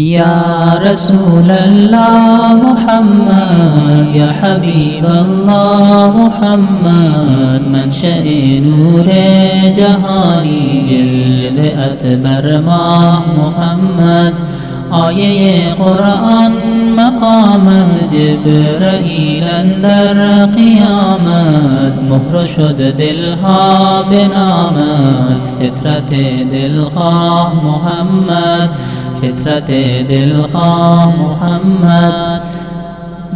يا رسول الله محمد يا حبيب الله محمد من شأن نور جهانی جلد اطبر ماه محمد. آیه قرآن مقام جبرائیل در قیامت مهر شد دلها بنامت فطرت دلخواه محمد. فطرت دلخواه محمد.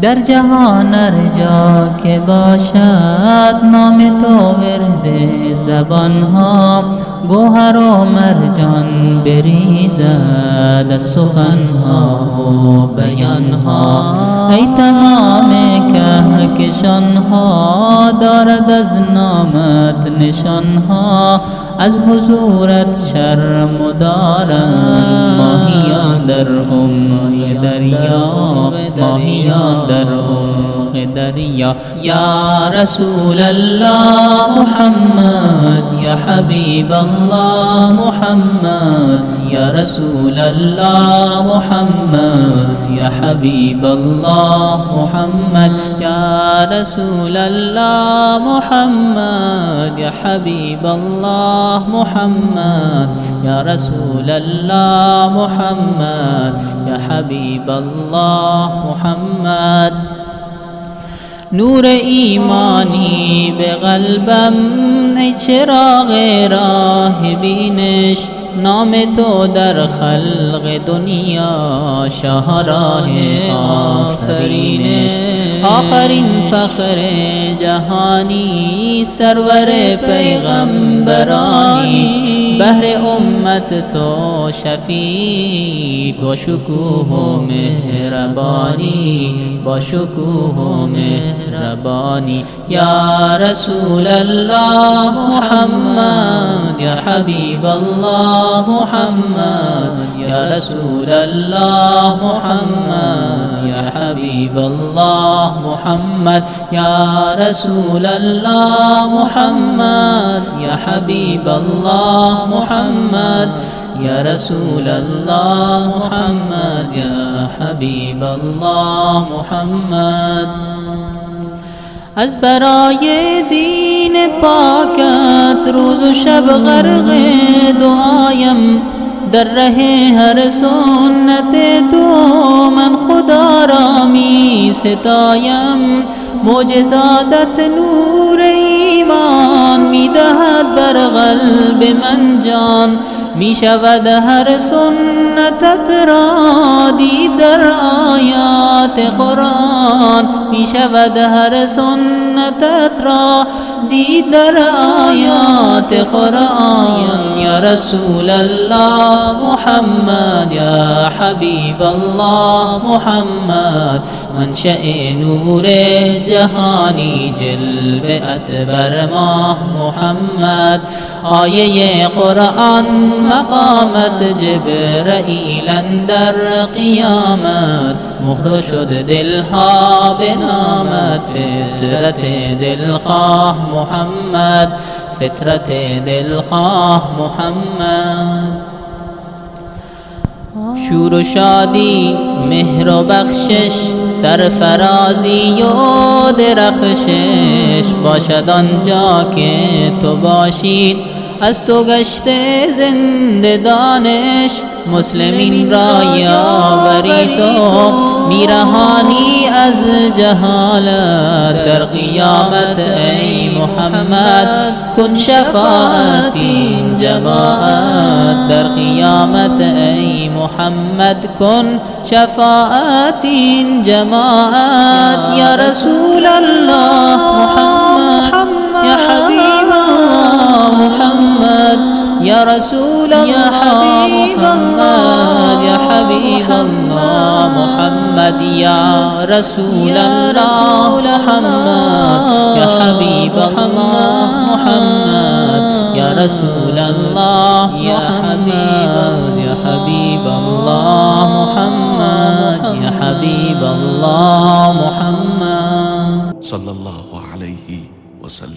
در جهان ارجا که باشد نام تو ورد زبان ها گوهر و مرجان بریزد از سخن ها و بیان ها ای تمام کهکشان ها دارد از نامت نشان ها از حضورت شرم و دارم. ماهیان در عمق دریا ماهیان در عمق دریا یا رسول الله محمد یا حبیب الله محمد یا رسول الله محمد یا حبیب الله محمد یا رسول الله محمد یا حبیب الله محمد یا رسول الله محمد یا حبیب الله محمد. نور ایمانی به قلبم ای چراغ راه بینش نام تو در خلق دنیا شاهراه آفرینش. آخرین فخر جهانی سرور پیغمبرانی. بهر امت تو شفیع با شکوه و مهربانی با شکوه و مهربانی. یا رسول الله محمد یا حبیب الله محمد یا رسول الله محمد یا حبیب الله محمد یا رسول الله محمد یا حبیب الله محمد یا رسول الله محمد یا حبیب الله محمد. از برای دین پاکت روز و شب غرق دعایم. در ره هر سنت تو من خدا را می ستایم. معجزاتت نور ایمان می دهد بر قلب من جان. می شود هر سنتت را دید در آیات قرآن. می شود هر سنتت را در آیات قرآن. یا رسول الله محمد یا حبیب الله محمد. منشأ نور جهانی جلوه بر ماه محمد. آیه قرآن مقامت جبرائیل در قیامت. مهر شد دلها به نامت. فطرت دلخواه محمد. فطرت دلخواه محمد. شور و شادی مهر و بخشش سرفرازی و درخشش. باشد آنجا که تو باشید از تو گشته زنده دانش مسلمین را یاوری تو. میرهانی از جهالت در قیامت ای محمد. کن شفاعت این جماعت در قیامت ای محمد. کن شفاعت این جماعت. یا رسول الله محمد. يا رسول الله يا حبيب الله يا حبيب الله محمد. يا رسول الله محمد يا حبيب الله محمد يا رسول الله يا حبيب يا حبيب الله محمد يا حبيب الله محمد. صلى الله عليه وسلم.